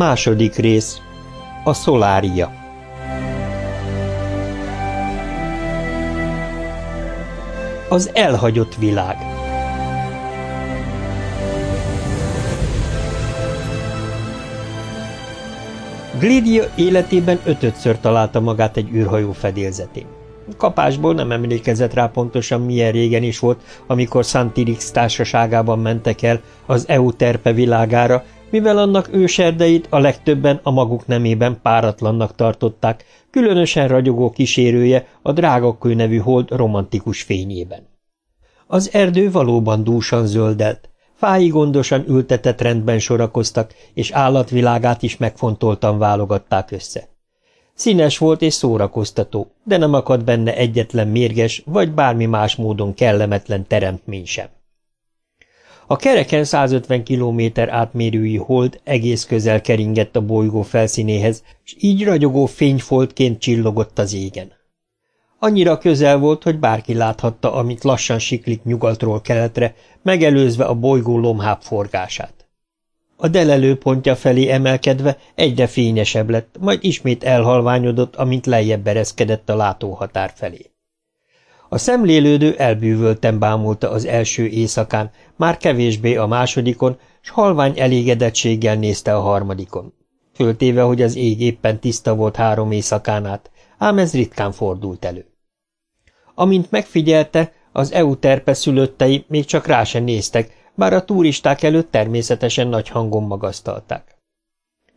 Második rész A szolária Az elhagyott világ Glidia életében ötödször találta magát egy űrhajó fedélzetén. Kapásból nem emlékezett rá pontosan milyen régen is volt, amikor Santirix társaságában mentek el az Euterpe világára, mivel annak őserdeit a legtöbben a maguk nemében páratlannak tartották, különösen ragyogó kísérője a Drágakő nevű hold romantikus fényében. Az erdő valóban dúsan zöldelt, fái gondosan ültetett rendben sorakoztak, és állatvilágát is megfontoltan válogatták össze. Színes volt és szórakoztató, de nem akadt benne egyetlen mérges, vagy bármi más módon kellemetlen teremtmény sem. A kereken 150 kilométer átmérői hold egész közel keringett a bolygó felszínéhez, és így ragyogó fényfoltként csillogott az égen. Annyira közel volt, hogy bárki láthatta, amit lassan siklik nyugatról keletre, megelőzve a bolygó lomhább forgását. A delelő pontja felé emelkedve egyre fényesebb lett, majd ismét elhalványodott, amint lejjebb ereszkedett a látóhatár felé. A szemlélődő elbűvölten bámulta az első éjszakán, már kevésbé a másodikon, s halvány elégedettséggel nézte a harmadikon. Föltéve, hogy az ég éppen tiszta volt három éjszakán át, ám ez ritkán fordult elő. Amint megfigyelte, az Euterpe szülöttei még csak rá se néztek, bár a turisták előtt természetesen nagy hangon magasztalták.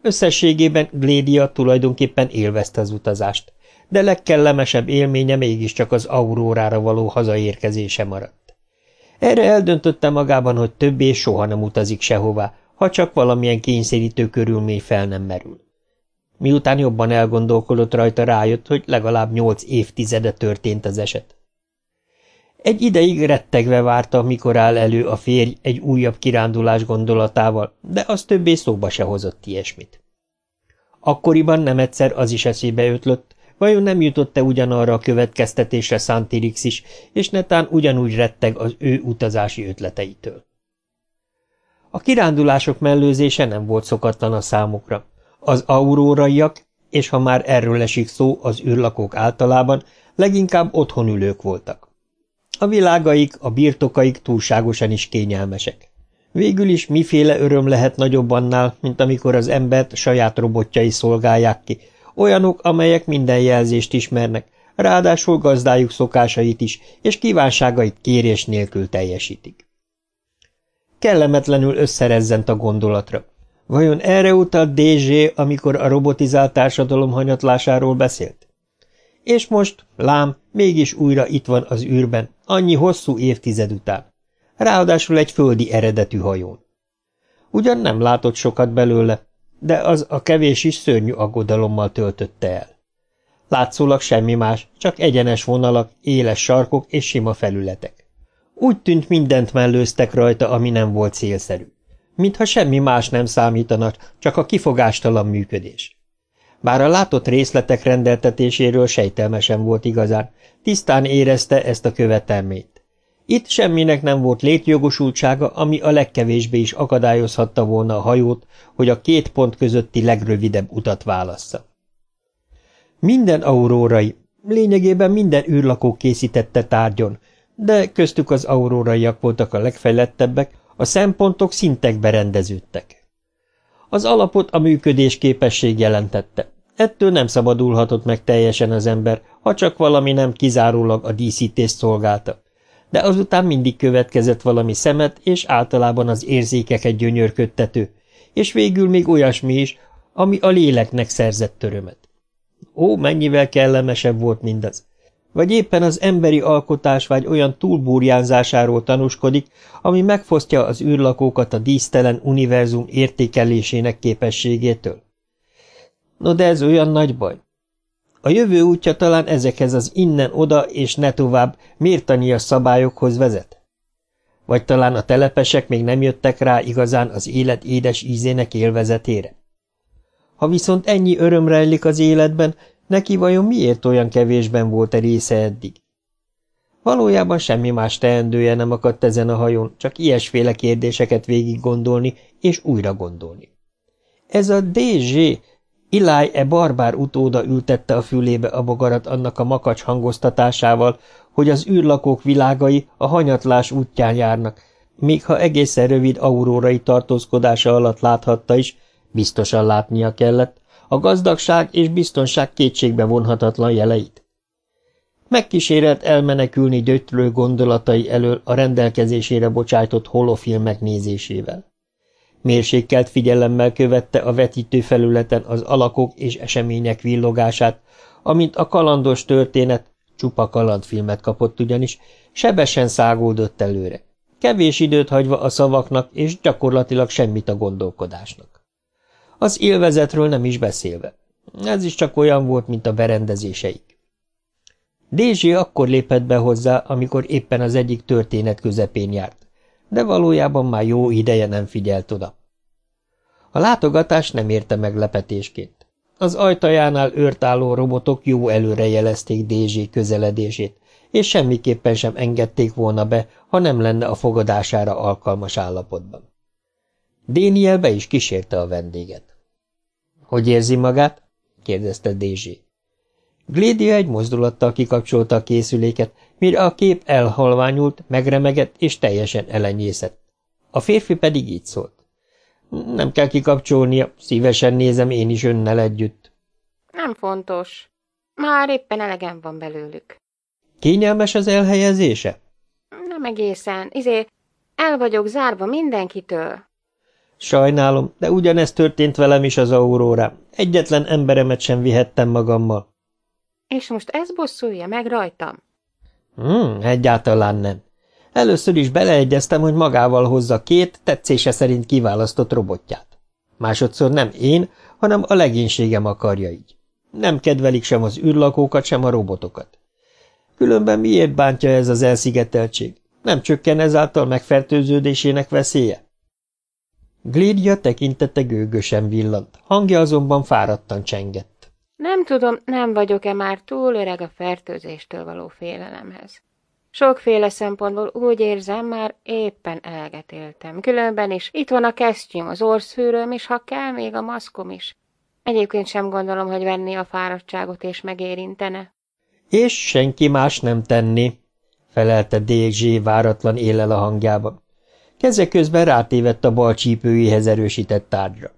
Összességében Glédia tulajdonképpen élvezte az utazást, de legkellemesebb élménye mégiscsak az aurórára való hazaérkezése maradt. Erre eldöntötte magában, hogy többé soha nem utazik sehová, ha csak valamilyen kényszerítő körülmény fel nem merül. Miután jobban elgondolkodott rajta, rájött, hogy legalább nyolc évtizede történt az eset. Egy ideig rettegve várta, mikor áll elő a férj egy újabb kirándulás gondolatával, de az többé szóba se hozott ilyesmit. Akkoriban nem egyszer az is eszébe ötlött, vajon nem jutott-e ugyanarra a következtetésre Santirix is, és netán ugyanúgy retteg az ő utazási ötleteitől. A kirándulások mellőzése nem volt szokatlan a számukra. Az auróraiak, és ha már erről esik szó az űrlakók általában, leginkább otthonülők voltak. A világaik, a birtokaik túlságosan is kényelmesek. Végül is miféle öröm lehet nagyobb annál, mint amikor az embert saját robotjai szolgálják ki, olyanok, amelyek minden jelzést ismernek, ráadásul gazdájuk szokásait is, és kívánságait kérés nélkül teljesítik. Kellemetlenül összerezzent a gondolatra. Vajon erre utalt DZ, amikor a robotizált társadalom hanyatlásáról beszélt? És most, lám, mégis újra itt van az űrben, annyi hosszú évtized után. Ráadásul egy földi eredetű hajón. Ugyan nem látott sokat belőle, de az a kevés is szörnyű aggodalommal töltötte el. Látszólag semmi más, csak egyenes vonalak, éles sarkok és sima felületek. Úgy tűnt mindent mellőztek rajta, ami nem volt célszerű. Mintha semmi más nem számítana, csak a kifogástalan működés. Bár a látott részletek rendeltetéséről sejtelmesen volt igazán, tisztán érezte ezt a követelményt. Itt semminek nem volt létjogosultsága, ami a legkevésbé is akadályozhatta volna a hajót, hogy a két pont közötti legrövidebb utat válassza. Minden aurórai, lényegében minden űrlakó készítette tárgyon, de köztük az auróraiak voltak a legfejlettebbek, a szempontok szintekbe rendeződtek. Az alapot a működés képesség jelentette. Ettől nem szabadulhatott meg teljesen az ember, ha csak valami nem kizárólag a díszítést szolgálta. De azután mindig következett valami szemet, és általában az érzékeket gyönyörködtető, és végül még olyasmi is, ami a léleknek szerzett örömet. Ó, mennyivel kellemesebb volt mindaz! Vagy éppen az emberi alkotásvágy olyan túlbúrjánzásáról tanúskodik, ami megfosztja az űrlakókat a dísztelen univerzum értékelésének képességétől? No de ez olyan nagy baj. A jövő útja talán ezekhez az innen-oda és ne tovább mértanias szabályokhoz vezet? Vagy talán a telepesek még nem jöttek rá igazán az élet édes ízének élvezetére? Ha viszont ennyi öröm rejlik az életben, neki vajon miért olyan kevésben volt a része eddig? Valójában semmi más teendője nem akadt ezen a hajón, csak ilyesféle kérdéseket végig gondolni és újra gondolni. Ez a DZ, Iláj e barbár utóda ültette a fülébe a bogarat annak a makacs hangoztatásával, hogy az űrlakók világai a hanyatlás útján járnak, még ha egészen rövid aurórai tartózkodása alatt láthatta is, biztosan látnia kellett, a gazdagság és biztonság kétségbe vonhatatlan jeleit. Megkísérelt elmenekülni gyötrő gondolatai elől a rendelkezésére bocsájtott holofilmek nézésével. Mérsékelt figyelemmel követte a vetítő felületen az alakok és események villogását, amint a kalandos történet, csupa kalandfilmet kapott ugyanis, sebesen szágódott előre, kevés időt hagyva a szavaknak és gyakorlatilag semmit a gondolkodásnak. Az élvezetről nem is beszélve. Ez is csak olyan volt, mint a berendezéseik. Dézsi akkor lépett be hozzá, amikor éppen az egyik történet közepén járt, de valójában már jó ideje nem figyelt oda. A látogatás nem érte meglepetésként. Az ajtajánál őrtálló robotok jó előre jelezték Dézsi közeledését, és semmiképpen sem engedték volna be, ha nem lenne a fogadására alkalmas állapotban. Déniel be is kísérte a vendéget. – Hogy érzi magát? – kérdezte Dézsi. Glédia egy mozdulattal kikapcsolta a készüléket, mire a kép elhalványult, megremegett és teljesen elenyészett. A férfi pedig így szólt. Nem kell kikapcsolnia, szívesen nézem én is önnel együtt. Nem fontos. Már éppen elegem van belőlük. Kényelmes az elhelyezése? Nem egészen. Izé, el vagyok zárva mindenkitől. Sajnálom, de ugyanezt történt velem is az aurórám. Egyetlen emberemet sem vihettem magammal. És most ez bosszulja meg rajtam? Hmm, egyáltalán nem. Először is beleegyeztem, hogy magával hozza két tetszése szerint kiválasztott robotját. Másodszor nem én, hanem a legénységem akarja így. Nem kedvelik sem az űrlakókat, sem a robotokat. Különben miért bántja ez az elszigeteltség? Nem csökken ezáltal megfertőződésének veszélye? Glédia tekintete gőgösen villant, hangja azonban fáradtan csengett. Nem tudom, nem vagyok-e már túl öreg a fertőzéstől való félelemhez. Sokféle szempontból úgy érzem, már éppen eleget éltem. Különben is itt van a kesztyűm, az orszfűrőm is, ha kell, még a maszkom is. Egyébként sem gondolom, hogy venni a fáradtságot és megérintene. És senki más nem tenni, felelte DG váratlan élel a hangjában. Keze közben rátévett a bal csípőjéhez erősített tárgyra.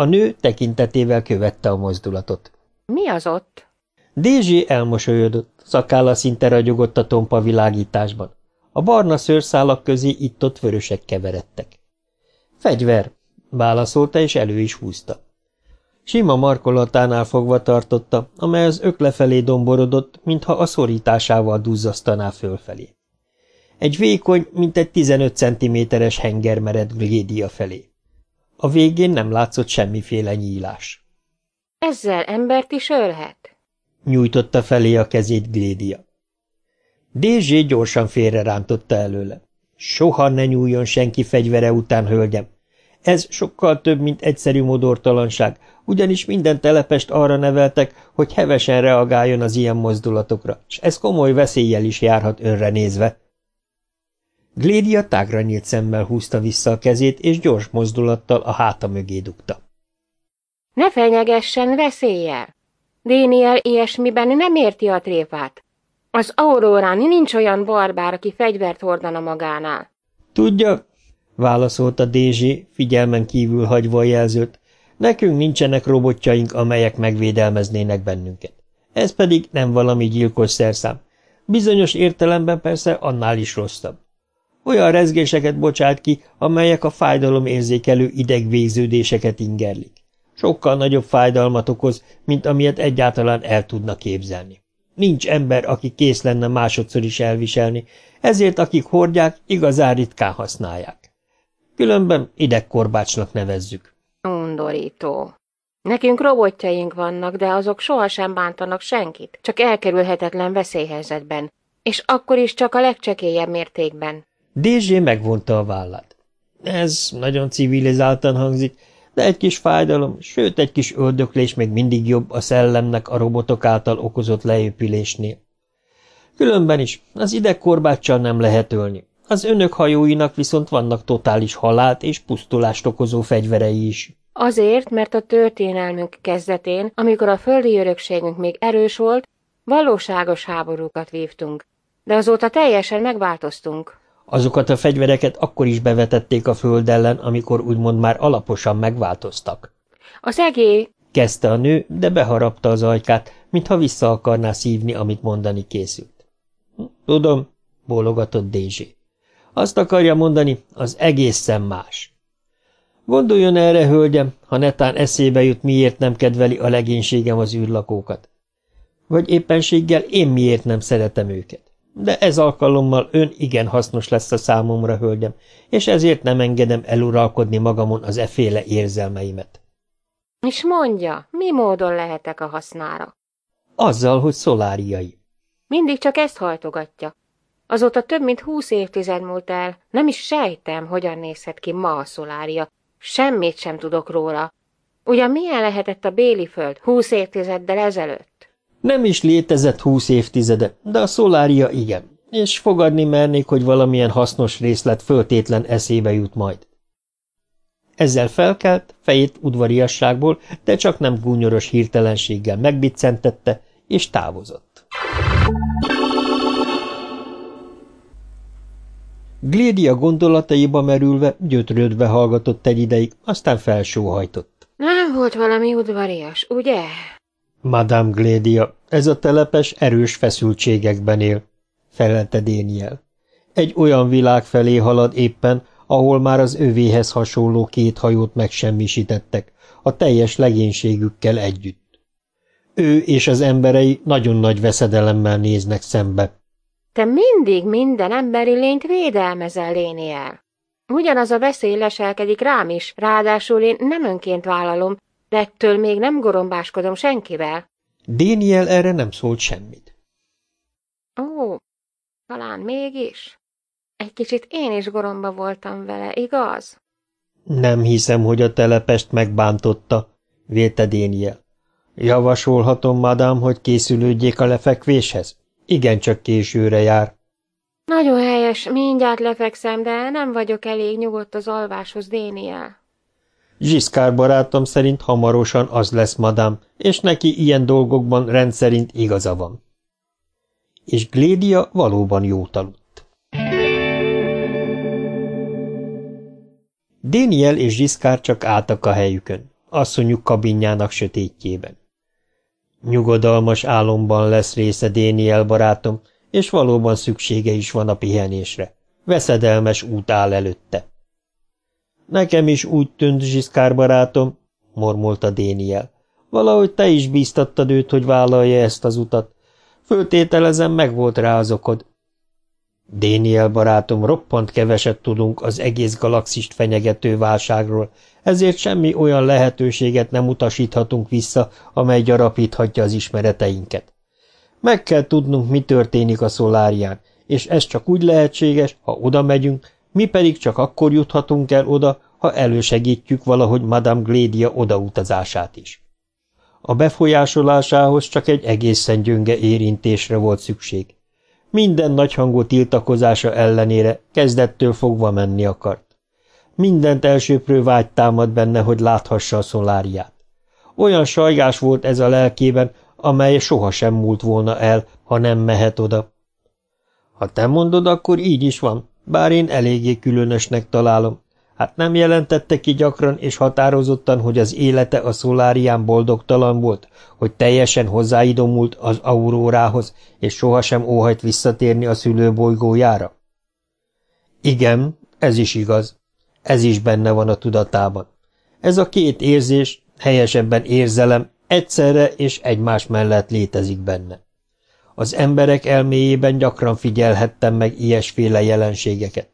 A nő tekintetével követte a mozdulatot. Mi az ott? Dézsé elmosolyodott, szakálla szinte ragyogott a tompa világításban. A barna szőrszálak közé itt-ott vörösek keveredtek. Fegyver, válaszolta, és elő is húzta. Sima markolatánál fogva tartotta, amely az öklefelé domborodott, mintha a szorításával duzzasztaná fölfelé. Egy vékony, mint egy 15 centiméteres henger mered Glédia felé. A végén nem látszott semmiféle nyílás. Ezzel embert is ölhet? Nyújtotta felé a kezét Glédia. Dézsé gyorsan félre rántotta előle. Soha ne nyúljon senki fegyvere után, hölgyem. Ez sokkal több, mint egyszerű modortalanság, ugyanis minden telepest arra neveltek, hogy hevesen reagáljon az ilyen mozdulatokra, és ez komoly veszéllyel is járhat önre nézve. Glédia tágra nyílt szemmel húzta vissza a kezét, és gyors mozdulattal a háta mögé dugta. Ne fenyegessen veszéllyel! Déniel ilyesmiben nem érti a tréfát. Az Aurórán nincs olyan barbár, aki fegyvert hordana magánál. Tudja, válaszolta Dézsi, figyelmen kívül hagyva a jelzőt, nekünk nincsenek robotjaink, amelyek megvédelmeznének bennünket. Ez pedig nem valami gyilkos szerszám. Bizonyos értelemben persze annál is rosszabb. Olyan rezgéseket bocsát ki, amelyek a fájdalomérzékelő idegvégződéseket ingerlik. Sokkal nagyobb fájdalmat okoz, mint amilyet egyáltalán el tudna képzelni. Nincs ember, aki kész lenne másodszor is elviselni, ezért akik hordják, igazán ritkán használják. Különben idegkorbácsnak nevezzük. Undorító. Nekünk robotjaink vannak, de azok sohasem bántanak senkit, csak elkerülhetetlen veszélyhelyzetben, és akkor is csak a legcsekélyebb mértékben. Dézsé megvonta a vállát. Ez nagyon civilizáltan hangzik, de egy kis fájdalom, sőt egy kis öldöklés még mindig jobb a szellemnek a robotok által okozott leépülésnél. Különben is, az idegkorbáccsal nem lehet ölni. Az önök hajóinak viszont vannak totális halált és pusztulást okozó fegyverei is. Azért, mert a történelmünk kezdetén, amikor a földi örökségünk még erős volt, valóságos háborúkat vívtunk, de azóta teljesen megváltoztunk. Azokat a fegyvereket akkor is bevetették a föld ellen, amikor úgymond már alaposan megváltoztak. Az egé... Kezdte a nő, de beharapta az ajkát, mintha vissza akarná szívni, amit mondani készült. Tudom, bólogatott Dézsé. Azt akarja mondani, az egészen más. Gondoljon erre, hölgyem, ha netán eszébe jut, miért nem kedveli a legénységem az űrlakókat. Vagy éppenséggel én miért nem szeretem őket. De ez alkalommal ön igen hasznos lesz a számomra, hölgyem, és ezért nem engedem eluralkodni magamon az eféle érzelmeimet. És mondja, mi módon lehetek a hasznára? Azzal, hogy szoláriai. Mindig csak ezt hajtogatja. Azóta több mint húsz évtized múlt el, nem is sejtem, hogyan nézhet ki ma a szolária. Semmit sem tudok róla. Ugyan milyen lehetett a béli föld húsz évtizeddel ezelőtt? Nem is létezett húsz évtizede, de a szolária igen, és fogadni mernék, hogy valamilyen hasznos részlet föltétlen eszébe jut majd. Ezzel felkelt, fejét udvariasságból, de csak nem gúnyoros hirtelenséggel megbiccentette, és távozott. Glédia gondolataiba merülve, gyötrődve hallgatott egy ideig, aztán felsóhajtott. Nem volt valami udvarias, ugye? Madame Glédia, ez a telepes erős feszültségekben él, felelte Déniel. Egy olyan világ felé halad éppen, ahol már az övéhez hasonló két hajót megsemmisítettek, a teljes legénységükkel együtt. Ő és az emberei nagyon nagy veszedelemmel néznek szembe. Te mindig minden emberi lényt védelmezel, Léniel. Ugyanaz a veszély leselkedik rám is, ráadásul én nem önként vállalom, de ettől még nem gorombáskodom senkivel. Déniel erre nem szólt semmit. Ó, talán mégis. Egy kicsit én is goromba voltam vele, igaz? Nem hiszem, hogy a telepest megbántotta, vélte Déniel. Javasolhatom, madám, hogy készülődjék a lefekvéshez? Igencsak későre jár. Nagyon helyes, mindjárt lefekszem, de nem vagyok elég nyugodt az alváshoz, Déniel. Zsiszkár barátom szerint hamarosan az lesz, madám, és neki ilyen dolgokban rendszerint igaza van. És Glédia valóban jót aludt. Déniel és Zsiszkár csak álltak a helyükön, asszonyuk kabinjának sötétjében. Nyugodalmas álomban lesz része Déniel barátom, és valóban szüksége is van a pihenésre. Veszedelmes út áll előtte. Nekem is úgy tűnt, Zsiszkár barátom, mormolta Déniel. Valahogy te is bíztattad őt, hogy vállalja ezt az utat. Föltételezem, meg volt rá az okod. Déniel barátom, roppant keveset tudunk az egész galaxist fenyegető válságról, ezért semmi olyan lehetőséget nem utasíthatunk vissza, amely gyarapíthatja az ismereteinket. Meg kell tudnunk, mi történik a szolárián, és ez csak úgy lehetséges, ha oda megyünk, mi pedig csak akkor juthatunk el oda, ha elősegítjük valahogy Madame Glédia odautazását is. A befolyásolásához csak egy egészen gyönge érintésre volt szükség. Minden nagyhangú tiltakozása ellenére kezdettől fogva menni akart. Mindent elsőprő vágy támad benne, hogy láthassa a szoláriát. Olyan sajgás volt ez a lelkében, amely sohasem múlt volna el, ha nem mehet oda. Ha te mondod, akkor így is van, bár én eléggé különösnek találom. Hát nem jelentette ki gyakran és határozottan, hogy az élete a szolárián boldogtalan volt, hogy teljesen hozzáidomult az aurórához, és sohasem óhajt visszatérni a szülőbolygójára? Igen, ez is igaz. Ez is benne van a tudatában. Ez a két érzés, helyesebben érzelem, egyszerre és egymás mellett létezik benne. Az emberek elméjében gyakran figyelhettem meg ilyesféle jelenségeket.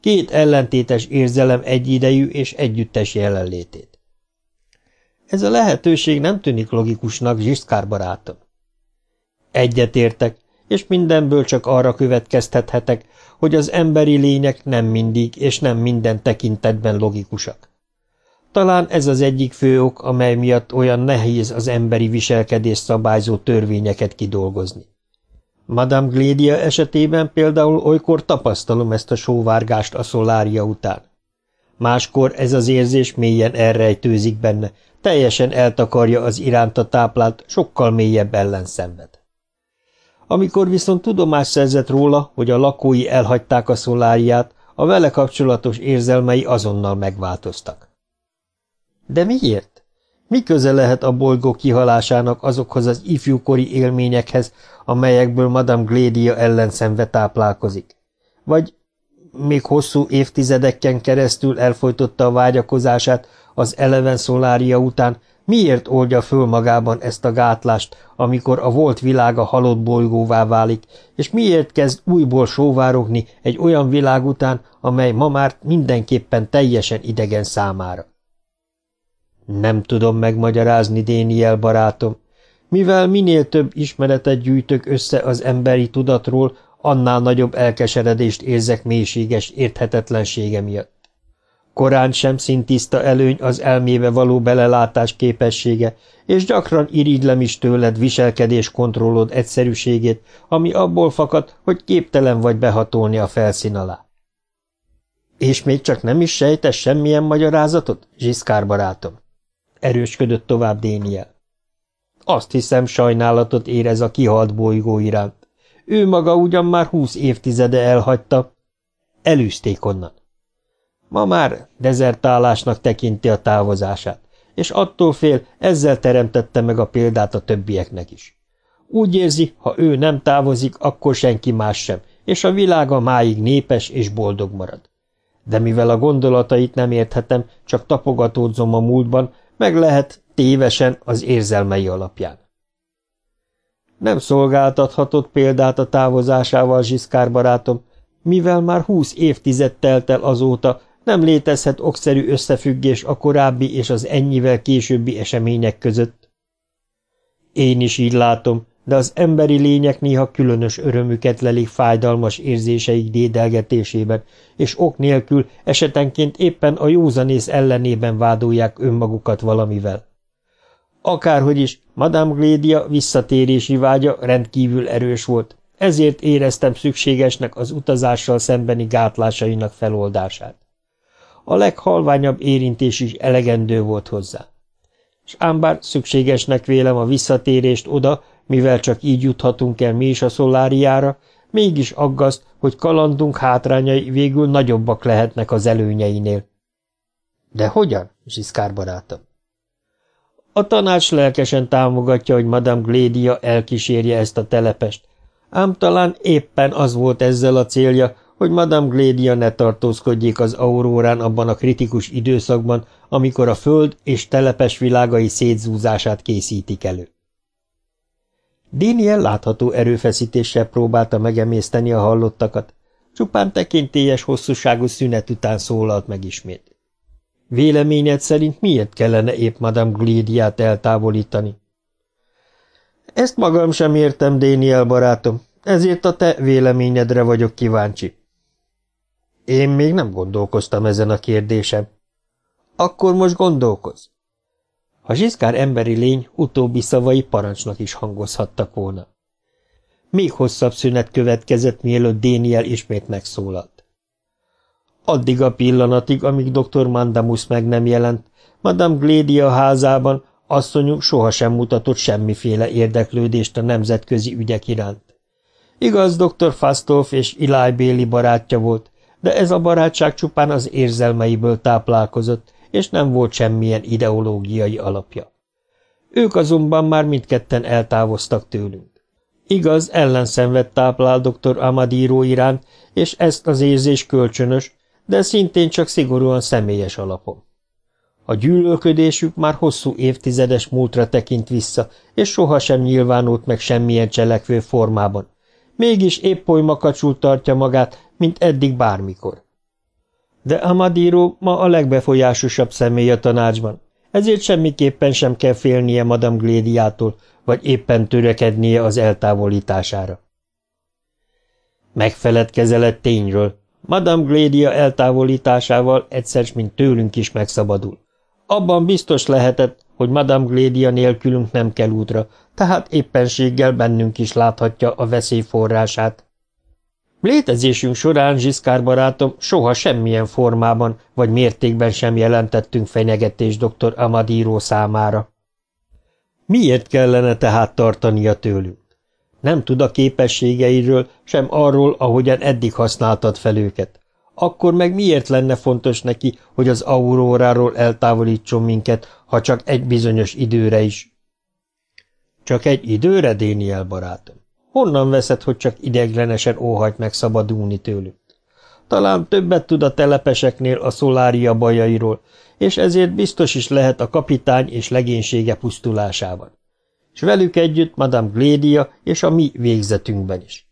Két ellentétes érzelem egyidejű és együttes jelenlétét. Ez a lehetőség nem tűnik logikusnak, Zsiszkár barátom. Egyetértek, és mindenből csak arra következtethetek, hogy az emberi lények nem mindig és nem minden tekintetben logikusak. Talán ez az egyik fő ok, amely miatt olyan nehéz az emberi viselkedés szabályzó törvényeket kidolgozni. Madame Glédia esetében például olykor tapasztalom ezt a sóvárgást a szolária után. Máskor ez az érzés mélyen elrejtőzik benne, teljesen eltakarja az iránta táplált, sokkal mélyebb ellenszenved. Amikor viszont tudomást szerzett róla, hogy a lakói elhagyták a szoláriát, a vele kapcsolatos érzelmei azonnal megváltoztak. De miért? Mi köze lehet a bolygó kihalásának azokhoz az ifjúkori élményekhez, amelyekből Madame Glédia ellenszenve táplálkozik? Vagy még hosszú évtizedeken keresztül elfolytotta a vágyakozását az eleven szolária után, miért oldja föl magában ezt a gátlást, amikor a volt világa halott bolygóvá válik, és miért kezd újból sóvárogni egy olyan világ után, amely ma már mindenképpen teljesen idegen számára? Nem tudom megmagyarázni, Déniel barátom, mivel minél több ismeretet gyűjtök össze az emberi tudatról, annál nagyobb elkeseredést érzek mélységes érthetetlensége miatt. Korán sem szintiszta előny az elmébe való belelátás képessége, és gyakran irigylem is tőled viselkedés kontrollod egyszerűségét, ami abból fakad, hogy képtelen vagy behatolni a felszín alá. És még csak nem is sejtesz semmilyen magyarázatot, Zsiszkár barátom? Erősködött tovább Déniel. Azt hiszem, sajnálatot érez a kihalt bolygó iránt. Ő maga ugyan már húsz évtizede elhagyta. Elűzték onnan. Ma már dezertálásnak tekinti a távozását, és attól fél, ezzel teremtette meg a példát a többieknek is. Úgy érzi, ha ő nem távozik, akkor senki más sem, és a világa máig népes és boldog marad. De mivel a gondolatait nem érthetem, csak tapogatódzom a múltban, meg lehet tévesen az érzelmei alapján. Nem szolgáltathatott példát a távozásával, Zsiszkár barátom, mivel már húsz évtized telt el azóta, nem létezhet okszerű összefüggés a korábbi és az ennyivel későbbi események között. Én is így látom, de az emberi lények néha különös örömüket lelik fájdalmas érzéseik dédelgetésében, és ok nélkül esetenként éppen a józanész ellenében vádolják önmagukat valamivel. Akárhogy is, Madame Glédia visszatérési vágya rendkívül erős volt, ezért éreztem szükségesnek az utazással szembeni gátlásainak feloldását. A leghalványabb érintés is elegendő volt hozzá. És ám bár szükségesnek vélem a visszatérést oda, mivel csak így juthatunk el mi is a szoláriára, mégis aggaszt, hogy kalandunk hátrányai végül nagyobbak lehetnek az előnyeinél. De hogyan, Zsiszkár barátom? A tanács lelkesen támogatja, hogy Madame Glédia elkísérje ezt a telepest, ám talán éppen az volt ezzel a célja, hogy Madame Glédia ne tartózkodjék az aurórán abban a kritikus időszakban, amikor a föld és telepes világai szétzúzását készítik elő. Daniel látható erőfeszítéssel próbálta megemészteni a hallottakat, csupán tekintélyes hosszúságú szünet után szólalt meg ismét. Véleményed szerint miért kellene épp Madame Glédiát eltávolítani? Ezt magam sem értem, Daniel barátom, ezért a te véleményedre vagyok kíváncsi. Én még nem gondolkoztam ezen a kérdésem. Akkor most gondolkozz. A zsiszkár emberi lény utóbbi szavai parancsnak is hangozhattak volna. Még hosszabb szünet következett, mielőtt Déniel ismét megszólalt. Addig a pillanatig, amíg dr. Mandamus meg nem jelent, Madame Glédia házában asszonyuk sohasem mutatott semmiféle érdeklődést a nemzetközi ügyek iránt. Igaz, dr. Fastolf és Eli Béli barátja volt, de ez a barátság csupán az érzelmeiből táplálkozott, és nem volt semmilyen ideológiai alapja. Ők azonban már mindketten eltávoztak tőlünk. Igaz, ellenszenved táplál dr. Amadíró iránt, és ezt az érzés kölcsönös, de szintén csak szigorúan személyes alapon. A gyűlölködésük már hosszú évtizedes múltra tekint vissza, és sohasem nyilvánult meg semmilyen cselekvő formában. Mégis épp oly makacsul tartja magát, mint eddig bármikor. De Amadiro ma a legbefolyásosabb személy a tanácsban, ezért semmiképpen sem kell félnie Madame Glédiától, vagy éppen törekednie az eltávolítására. Megfeledkezelett tényről. Madame Glédia eltávolításával egyszer, mint tőlünk is megszabadul. Abban biztos lehetett, hogy Madame Glédia nélkülünk nem kell útra, tehát éppenséggel bennünk is láthatja a veszély forrását. Létezésünk során, Zsiszkár barátom, soha semmilyen formában vagy mértékben sem jelentettünk fenyegetést dr. Amadíró számára. Miért kellene tehát tartania tőlünk? Nem tud a képességeiről, sem arról, ahogyan eddig használtad fel őket. Akkor meg miért lenne fontos neki, hogy az auróráról eltávolítson minket, ha csak egy bizonyos időre is? Csak egy időre, Déniel barátom? Honnan veszed, hogy csak ideglenesen óhajt megszabadulni tőlük? Talán többet tud a telepeseknél a szolária bajairól, és ezért biztos is lehet a kapitány és legénysége pusztulásában. És velük együtt Madame Glédia és a mi végzetünkben is.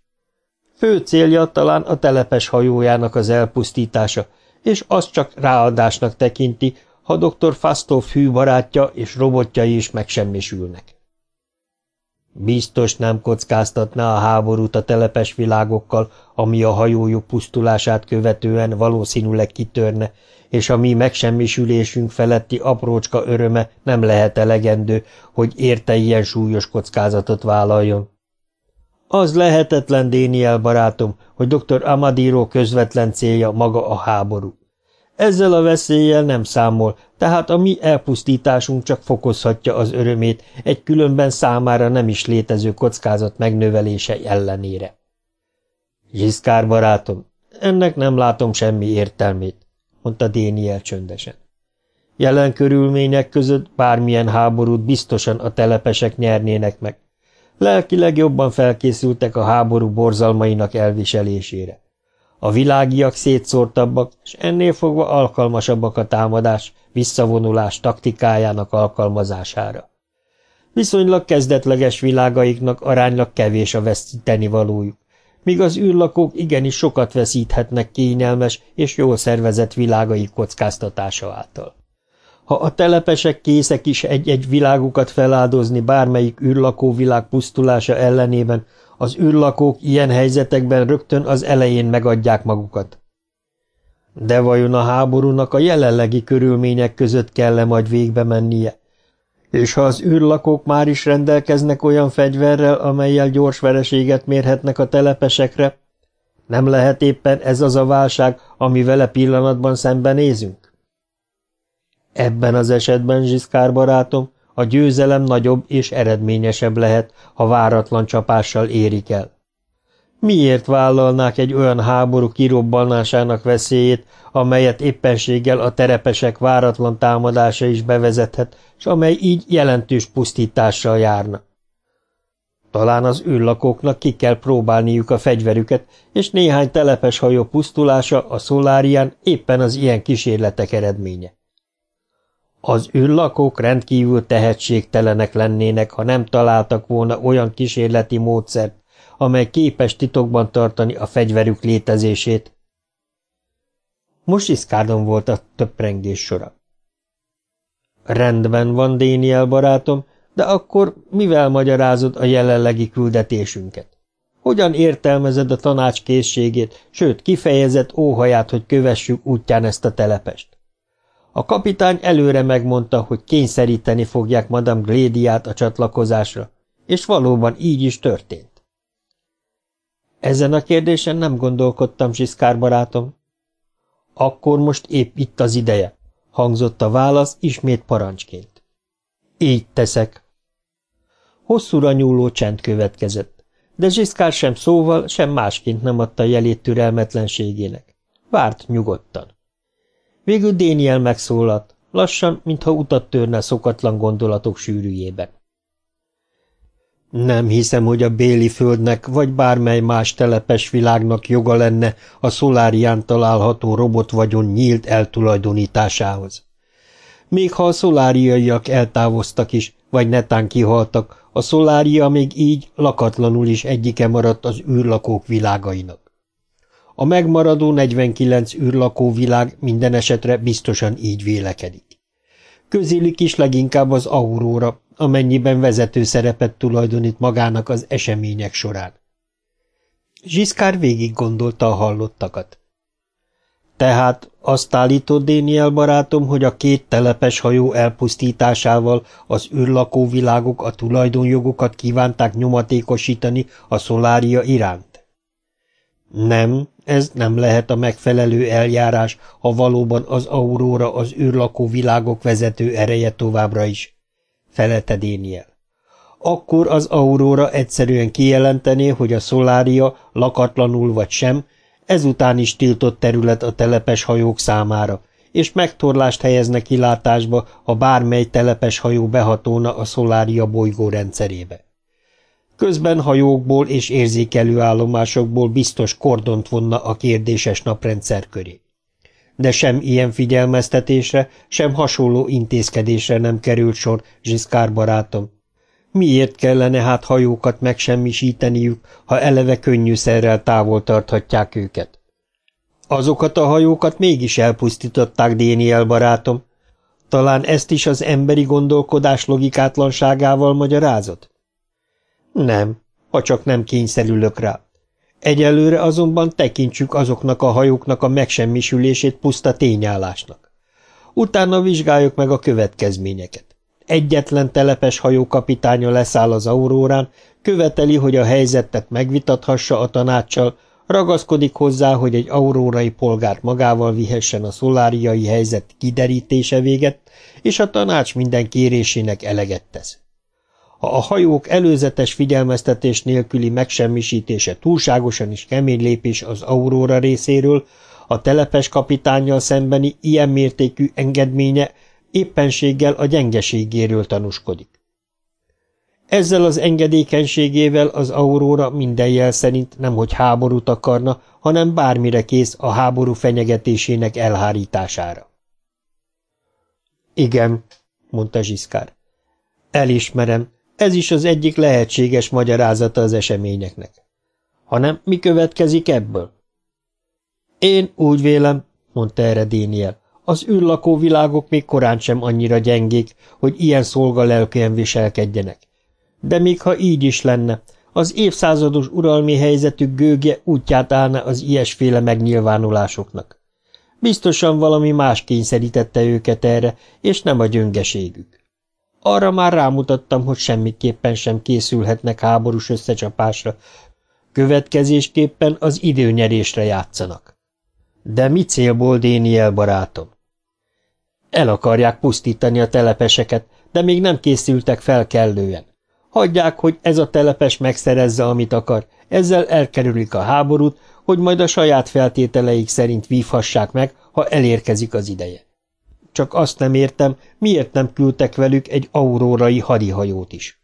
Fő célja talán a telepes hajójának az elpusztítása, és azt csak ráadásnak tekinti, ha dr. Fastov hű barátja és robotjai is megsemmisülnek. Biztos nem kockáztatná a háborút a telepes világokkal, ami a hajójuk pusztulását követően valószínűleg kitörne, és a mi megsemmisülésünk feletti aprócska öröme nem lehet elegendő, hogy érte ilyen súlyos kockázatot vállaljon. Az lehetetlen, Déniel barátom, hogy dr. Amadiro közvetlen célja maga a háború. Ezzel a veszéllyel nem számol, tehát a mi elpusztításunk csak fokozhatja az örömét egy különben számára nem is létező kockázat megnövelése ellenére. Zsiszkár barátom, ennek nem látom semmi értelmét, mondta Déniel csöndesen. Jelen körülmények között bármilyen háborút biztosan a telepesek nyernének meg. Lelkileg jobban felkészültek a háború borzalmainak elviselésére. A világiak szétszórtabbak, és ennél fogva alkalmasabbak a támadás, visszavonulás taktikájának alkalmazására. Viszonylag kezdetleges világaiknak aránylag kevés a veszíteni valójuk, míg az űrlakók igenis sokat veszíthetnek kényelmes és jól szervezett világai kockáztatása által. Ha a telepesek készek is egy-egy világukat feláldozni bármelyik űrlakó világ pusztulása ellenében, az űrlakók ilyen helyzetekben rögtön az elején megadják magukat. De vajon a háborúnak a jelenlegi körülmények között kell-e majd végbe mennie? És ha az űrlakók már is rendelkeznek olyan fegyverrel, amelyel gyors vereséget mérhetnek a telepesekre, nem lehet éppen ez az a válság, ami vele pillanatban szembenézünk? Ebben az esetben, Zsiszkár barátom, a győzelem nagyobb és eredményesebb lehet, ha váratlan csapással érik el. Miért vállalnák egy olyan háború kirobbanásának veszélyét, amelyet éppenséggel a terepesek váratlan támadása is bevezethet, és amely így jelentős pusztítással járna? Talán az űrlakóknak ki kell próbálniuk a fegyverüket, és néhány telepes hajó pusztulása a szolárián éppen az ilyen kísérletek eredménye. Az űrlakók rendkívül tehetségtelenek lennének, ha nem találtak volna olyan kísérleti módszert, amely képes titokban tartani a fegyverük létezését. Most iszkádon volt a töprengés sora. Rendben van, Déniel barátom, de akkor mivel magyarázod a jelenlegi küldetésünket? Hogyan értelmezed a tanács készségét, sőt kifejezett óhaját, hogy kövessük útján ezt a telepest? A kapitány előre megmondta, hogy kényszeríteni fogják Madame Glédiát a csatlakozásra, és valóban így is történt. Ezen a kérdésen nem gondolkodtam, Zsiszkár barátom. Akkor most épp itt az ideje, hangzott a válasz ismét parancsként. Így teszek. Hosszúra nyúló csend következett, de Zsiszkár sem szóval, sem másként nem adta jelét türelmetlenségének. Várt nyugodtan. Végül Déniel megszólalt, lassan, mintha utat törne szokatlan gondolatok sűrűjében. Nem hiszem, hogy a Béli földnek vagy bármely más telepes világnak joga lenne a szolárián található robotvagyon nyílt eltulajdonításához. Még ha a szoláriaiak eltávoztak is, vagy netán kihaltak, a szolária még így lakatlanul is egyike maradt az űrlakók világainak. A megmaradó 49 űrlakó világ minden esetre biztosan így vélekedik. Közélik is leginkább az auróra, amennyiben vezető szerepet tulajdonít magának az események során. Zsiszkár végig gondolta a hallottakat. Tehát azt állított Déniel barátom, hogy a két telepes hajó elpusztításával az űrlakó világok a tulajdonjogokat kívánták nyomatékosítani a szolária iránt? Nem, ez nem lehet a megfelelő eljárás, ha valóban az Aurora az űrlakó világok vezető ereje továbbra is, felelte Déniel. Akkor az Aurora egyszerűen kijelentené, hogy a Szolária lakatlanul vagy sem, ezután is tiltott terület a telepes hajók számára, és megtorlást helyezne kilátásba, ha bármely telepes hajó behatóna a Szolária bolygó rendszerébe. Közben hajókból és érzékelő állomásokból biztos kordont vonna a kérdéses naprendszer köré. De sem ilyen figyelmeztetésre, sem hasonló intézkedésre nem került sor, Zsiszkár barátom. Miért kellene hát hajókat megsemmisíteniük, ha eleve könnyűszerrel távol tarthatják őket? Azokat a hajókat mégis elpusztították, Déniel barátom. Talán ezt is az emberi gondolkodás logikátlanságával magyarázott? Nem, ha csak nem kényszerülök rá. Egyelőre azonban tekintsük azoknak a hajóknak a megsemmisülését puszta tényállásnak. Utána vizsgáljuk meg a következményeket. Egyetlen telepes hajó kapitánya leszáll az aurórán, követeli, hogy a helyzetet megvitathassa a tanácssal, ragaszkodik hozzá, hogy egy aurórai polgárt magával vihessen a szoláriai helyzet kiderítése véget, és a tanács minden kérésének eleget tesz. Ha a hajók előzetes figyelmeztetés nélküli megsemmisítése túlságosan is kemény lépés az Aurora részéről, a telepes kapitánnyal szembeni ilyen mértékű engedménye éppenséggel a gyengeségéről tanúskodik. Ezzel az engedékenységével az Aurora minden jel szerint nemhogy háborút akarna, hanem bármire kész a háború fenyegetésének elhárítására. Igen, mondta Zsiszkár. Elismerem, ez is az egyik lehetséges magyarázata az eseményeknek. Hanem mi következik ebből? Én úgy vélem, mondta erre Déniel, az űrlakó világok még korán sem annyira gyengék, hogy ilyen szolgalelkűen viselkedjenek. De még ha így is lenne, az évszázados uralmi helyzetük gőgje útját állna az ilyesféle megnyilvánulásoknak. Biztosan valami más kényszerítette őket erre, és nem a gyöngeségük. Arra már rámutattam, hogy semmiképpen sem készülhetnek háborús összecsapásra, következésképpen az időnyerésre játszanak. De mi célból, Déniel barátom? El akarják pusztítani a telepeseket, de még nem készültek fel kellően. Hagyják, hogy ez a telepes megszerezze, amit akar, ezzel elkerülik a háborút, hogy majd a saját feltételeik szerint vívhassák meg, ha elérkezik az ideje. Csak azt nem értem, miért nem küldtek velük egy aurórai hadihajót is.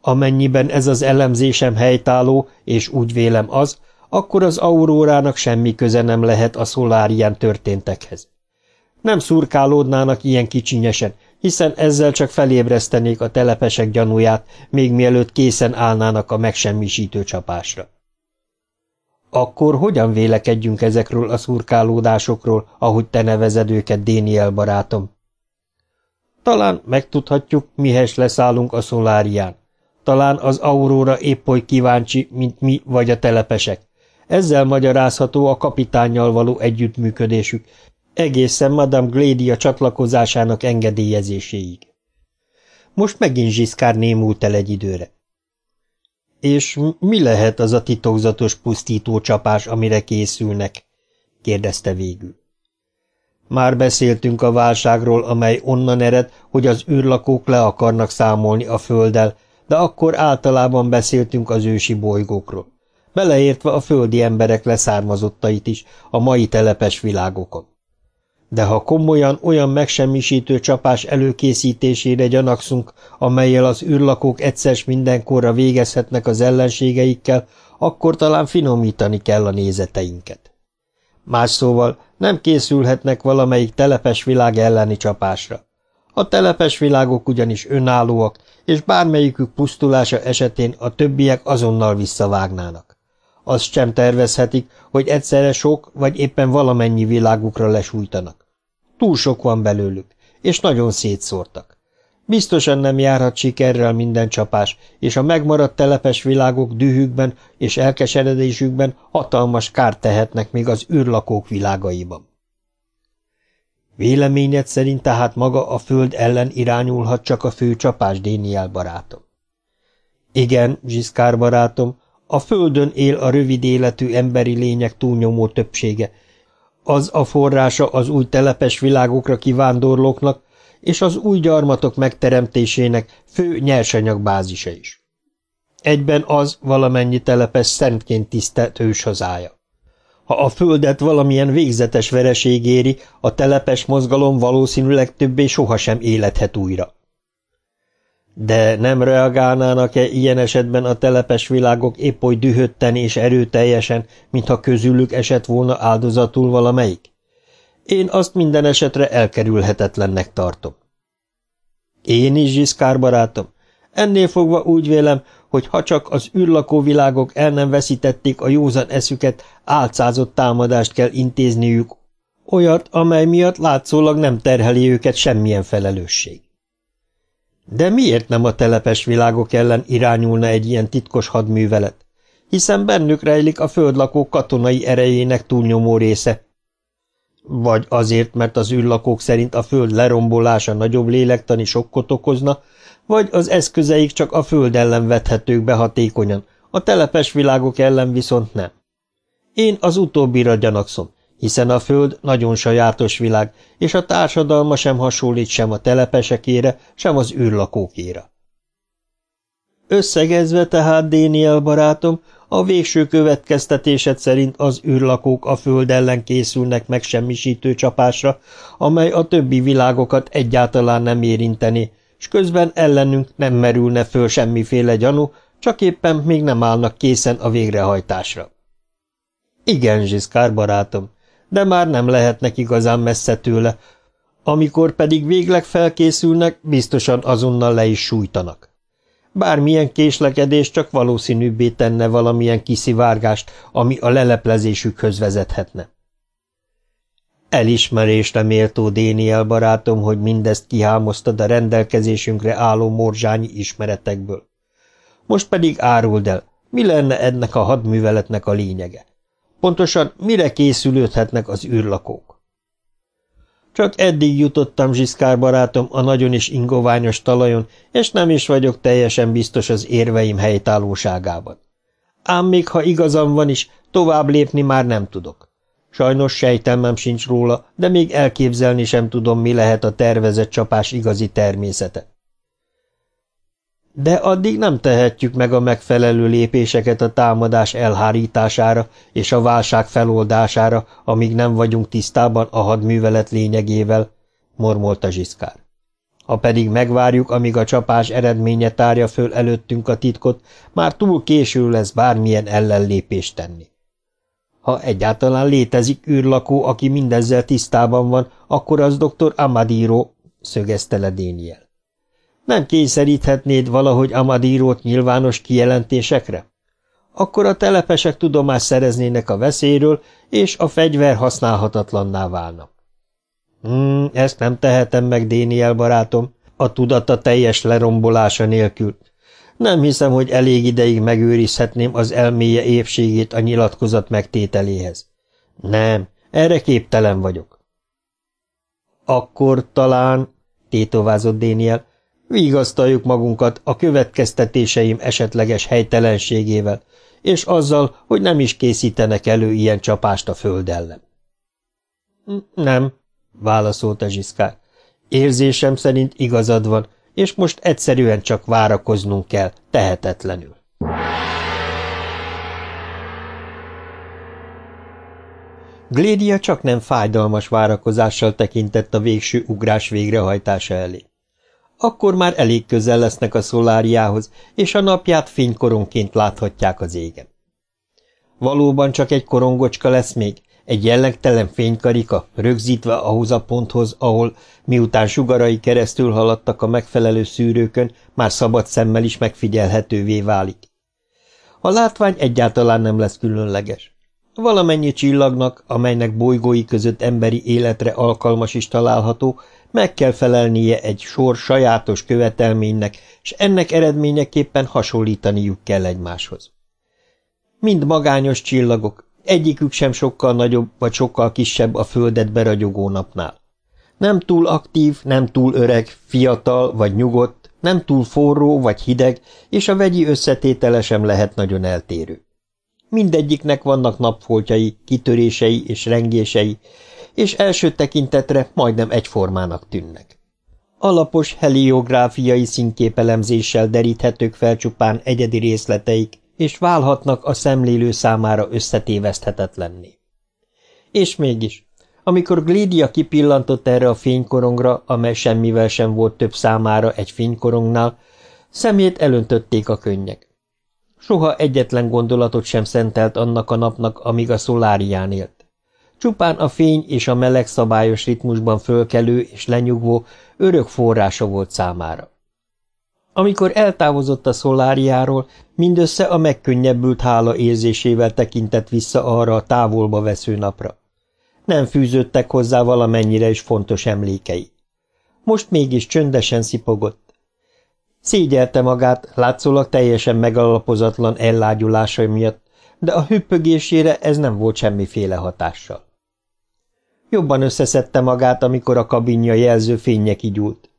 Amennyiben ez az elemzésem helytálló, és úgy vélem az, akkor az aurórának semmi köze nem lehet a szolárián történtekhez. Nem szurkálódnának ilyen kicsinyesen, hiszen ezzel csak felébresztenék a telepesek gyanúját, még mielőtt készen állnának a megsemmisítő csapásra. Akkor hogyan vélekedjünk ezekről a szurkálódásokról, ahogy te nevezed őket, Déniel barátom? Talán megtudhatjuk, mihez leszállunk a szolárián. Talán az Aurora épp oly kíváncsi, mint mi vagy a telepesek. Ezzel magyarázható a kapitánnyal való együttműködésük, egészen Madame Glédia csatlakozásának engedélyezéséig. Most megint Zsiszkár némult el egy időre. És mi lehet az a titokzatos pusztító csapás, amire készülnek? kérdezte végül. Már beszéltünk a válságról, amely onnan ered, hogy az űrlakók le akarnak számolni a földdel, de akkor általában beszéltünk az ősi bolygókról, beleértve a földi emberek leszármazottait is a mai telepes világokon. De ha komolyan olyan megsemmisítő csapás előkészítésére gyanakszunk, amelyel az űrlakók egyszer mindenkorra végezhetnek az ellenségeikkel, akkor talán finomítani kell a nézeteinket. Más szóval nem készülhetnek valamelyik telepes világ elleni csapásra. A telepes világok ugyanis önállóak, és bármelyikük pusztulása esetén a többiek azonnal visszavágnának. Azt sem tervezhetik, hogy egyszerre sok vagy éppen valamennyi világukra lesújtanak. Túl sok van belőlük, és nagyon szétszórtak. Biztosan nem járhat sikerrel minden csapás, és a megmaradt telepes világok dühükben és elkeseredésükben hatalmas kárt tehetnek még az űrlakók világaiban. Véleményed szerint tehát maga a föld ellen irányulhat csak a fő csapás, Déniel barátom? Igen, Zsiszkár barátom, A Földön él a rövid életű emberi lények túlnyomó többsége. Az a forrása az új telepes világokra kivándorlóknak, és az új gyarmatok megteremtésének fő nyersanyagbázisa is. Egyben az valamennyi telepes szentként tisztelt őshazája. Ha a földet valamilyen végzetes vereség éri, a telepes mozgalom valószínűleg többé sohasem élethet újra. De nem reagálnának-e ilyen esetben a telepes világok épp oly dühötten és erőteljesen, mintha közülük esett volna áldozatul valamelyik? Én azt minden esetre elkerülhetetlennek tartom. Én is, Zsiszkár barátom. Ennél fogva úgy vélem, hogy ha csak az űrlakó világok el nem veszítették a józan eszüket, álcázott támadást kell intézniük, olyat, amely miatt látszólag nem terheli őket semmilyen felelősség. De miért nem a telepes világok ellen irányulna egy ilyen titkos hadművelet? Hiszen bennük rejlik a földlakók katonai erejének túlnyomó része. Vagy azért, mert az űrlakók szerint a föld lerombolása nagyobb lélektani sokkot okozna, vagy az eszközeik csak a föld ellen vethetők be hatékonyan, a telepes világok ellen viszont nem. Én az utóbbira gyanakszom, hiszen a föld nagyon sajátos világ, és a társadalma sem hasonlít sem a telepesekére, sem az űrlakókéra. Összegezve tehát, Déniel barátom, a végső következtetésed szerint az űrlakók a föld ellen készülnek megsemmisítő csapásra, amely a többi világokat egyáltalán nem érinteni, s közben ellenünk nem merülne föl semmiféle gyanú, csak éppen még nem állnak készen a végrehajtásra. Igen, Zsiszkár barátom, de már nem lehetnek igazán messze tőle, amikor pedig végleg felkészülnek, biztosan azonnal le is sújtanak. Bármilyen késlekedés csak valószínűbbé tenne valamilyen kiszivárgást, ami a leleplezésükhöz vezethetne. Elismerésre méltó Déniel barátom, hogy mindezt kihámoztad a rendelkezésünkre álló morzsányi ismeretekből. Most pedig áruld el, mi lenne ennek a hadműveletnek a lényege? Pontosan mire készülődhetnek az űrlakók? Csak eddig jutottam, Zsiszkár barátom, a nagyon is ingoványos talajon, és nem is vagyok teljesen biztos az érveim helytállóságában. Ám még ha igazam van is, tovább lépni már nem tudok. Sajnos sejtelmem sincs róla, de még elképzelni sem tudom, mi lehet a tervezett csapás igazi természete. De addig nem tehetjük meg a megfelelő lépéseket a támadás elhárítására és a válság feloldására, amíg nem vagyunk tisztában a hadművelet lényegével, mormolta Zsiszkár. Ha pedig megvárjuk, amíg a csapás eredménye tárja föl előttünk a titkot, már túl késő lesz bármilyen ellenlépést tenni. Ha egyáltalán létezik űrlakó, aki mindezzel tisztában van, akkor az dr. Amadiro, szögezte le Déniel. Nem kényszeríthetnéd valahogy Amadírót nyilvános kijelentésekre? Akkor a telepesek tudomást szereznének a veszélyről, és a fegyver használhatatlanná válna. Hmm, ezt nem tehetem meg, Déniel barátom, a tudata teljes lerombolása nélkül. Nem hiszem, hogy elég ideig megőrizhetném az elméje épségét a nyilatkozat megtételéhez. Nem, erre képtelen vagyok. Akkor talán, tétovázott Déniel, vigasztaljuk magunkat a következtetéseim esetleges helytelenségével, és azzal, hogy nem is készítenek elő ilyen csapást a föld ellen. Nem, válaszolta Zsiszkár. Érzésem szerint igazad van, és most egyszerűen csak várakoznunk kell, tehetetlenül. Glédia csak nem fájdalmas várakozással tekintett a végső ugrás végrehajtása elé. Akkor már elég közel lesznek a szoláriához, és a napját fénykoronként láthatják az égen. Valóban csak egy korongocska lesz még, egy jellegtelen fénykarika, rögzítve ahhoz a ponthoz, ahol, miután sugarai keresztül haladtak a megfelelő szűrőkön, már szabad szemmel is megfigyelhetővé válik. A látvány egyáltalán nem lesz különleges. Valamennyi csillagnak, amelynek bolygói között emberi életre alkalmas is található, meg kell felelnie egy sor sajátos követelménynek, és ennek eredményeképpen hasonlítaniuk kell egymáshoz. Mind magányos csillagok, Egyikük sem sokkal nagyobb vagy sokkal kisebb a földet beragyogó napnál. Nem túl aktív, nem túl öreg, fiatal vagy nyugodt, Nem túl forró vagy hideg, és a vegyi összetétele sem lehet nagyon eltérő. Mindegyiknek vannak napfoltjai, kitörései és rengései, és első tekintetre majdnem egyformának tűnnek. Alapos heliográfiai színképelemzéssel deríthetők fel csupán egyedi részleteik, és válhatnak a szemlélő számára összetéveszthetetlenné. És mégis, amikor Glédia kipillantott erre a fénykorongra, amely semmivel sem volt több számára egy fénykorongnál, szemét elöntötték a könnyek. Soha egyetlen gondolatot sem szentelt annak a napnak, amíg a szolárián élt. Csupán a fény és a meleg szabályos ritmusban fölkelő és lenyugvó örök forrása volt számára. Amikor eltávozott a szoláriáról, mindössze a megkönnyebbült hála érzésével tekintett vissza arra a távolba vesző napra. Nem fűződtek hozzá valamennyire is fontos emlékei. Most mégis csöndesen szipogott. Szégyelte magát, látszólag teljesen megalapozatlan ellágyulása miatt, de a hüppögésére ez nem volt semmiféle hatással. Jobban összeszedte magát, amikor a kabinja jelző fénye kigyúlt.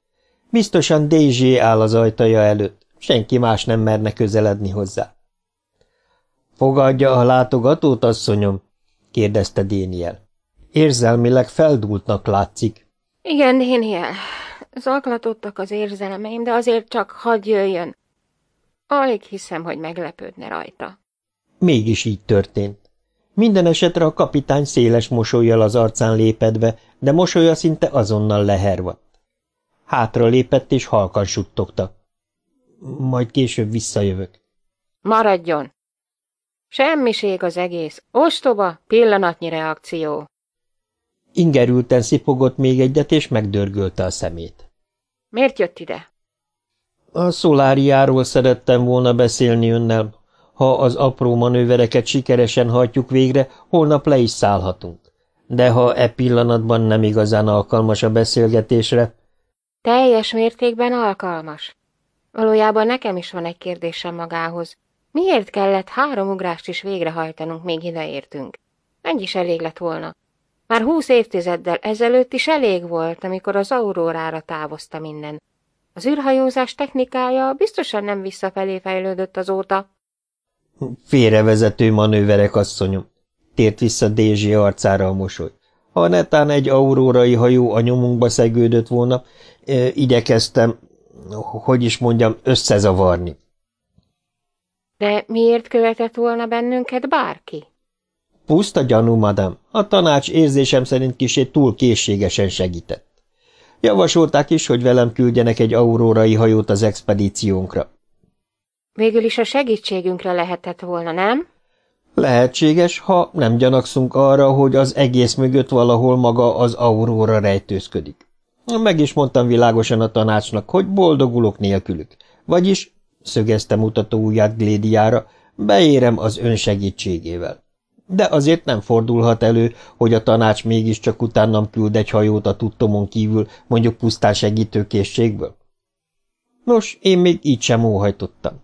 Biztosan Daisy áll az ajtaja előtt, senki más nem merne közeledni hozzá. – Fogadja a látogatót, asszonyom? – kérdezte Déniel. Érzelmileg feldúltnak látszik. – Igen, Déniel. Zaklatottak az érzelmeim, de azért csak hadd jöjjön. Alig hiszem, hogy meglepődne rajta. Mégis így történt. Minden esetre a kapitány széles mosolyjal az arcán lépedve, de mosolya szinte azonnal lehervadt. Hátra lépett és halkan suttogta. Majd később visszajövök. Maradjon! Semmiség az egész. Ostoba, pillanatnyi reakció. Ingerülten szipogott még egyet, és megdörgölte a szemét. Miért jött ide? A szoláriáról szerettem volna beszélni önnel. Ha az apró manővereket sikeresen hajtjuk végre, holnap le is szállhatunk. De ha e pillanatban nem igazán alkalmas a beszélgetésre... Teljes mértékben alkalmas. Valójában nekem is van egy kérdésem magához. Miért kellett három ugrást is végrehajtanunk, még ideértünk? Ennyi is elég lett volna. Már húsz évtizeddel ezelőtt is elég volt, amikor az aurórára távozta minden. Az űrhajózás technikája biztosan nem visszafelé fejlődött azóta. Félrevezető manőverek, asszonyom, tért vissza Dézsi arcára a mosoly. Ha netán egy aurórai hajó a nyomunkba szegődött volna, igyekeztem, hogy is mondjam, összezavarni. De miért követett volna bennünket bárki? Puszta gyanú, madam. A tanács érzésem szerint kisé túl készségesen segített. Javasolták is, hogy velem küldjenek egy aurórai hajót az expedíciónkra. Végül is a segítségünkre lehetett volna, nem? Lehetséges, ha nem gyanakszunk arra, hogy az egész mögött valahol maga az auróra rejtőzködik. Meg is mondtam világosan a tanácsnak, hogy boldogulok nélkülük. Vagyis, szögezte mutató ujját Glédiára, beérem az ön segítségével de azért nem fordulhat elő, hogy a tanács mégiscsak utánam küld egy hajót a tudtomon kívül, mondjuk pusztán segítőkészségből. Nos, én még így sem óhajtottam.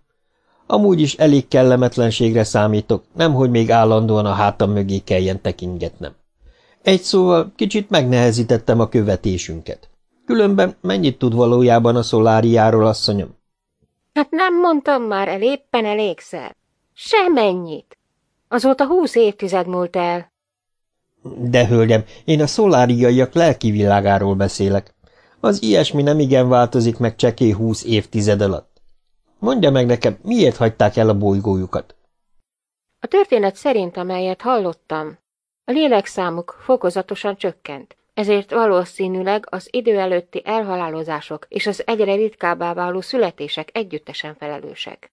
Amúgy is elég kellemetlenségre számítok, nemhogy még állandóan a hátam mögé kelljen tekingetnem. Egy szóval kicsit megnehezítettem a követésünket. Különben mennyit tud valójában a szoláriáról, asszonyom? Hát nem mondtam már el éppen elégszer. Semennyit. Azóta húsz évtized múlt el. De, hölgyem, én a szoláriaiak lelki világáról beszélek. Az ilyesmi nem igen változik meg csekély húsz évtized alatt. Mondja meg nekem, miért hagyták el a bolygójukat? A történet szerint, amelyet hallottam, a lélekszámuk fokozatosan csökkent, ezért valószínűleg az idő előtti elhalálozások és az egyre ritkábbá váló születések együttesen felelősek.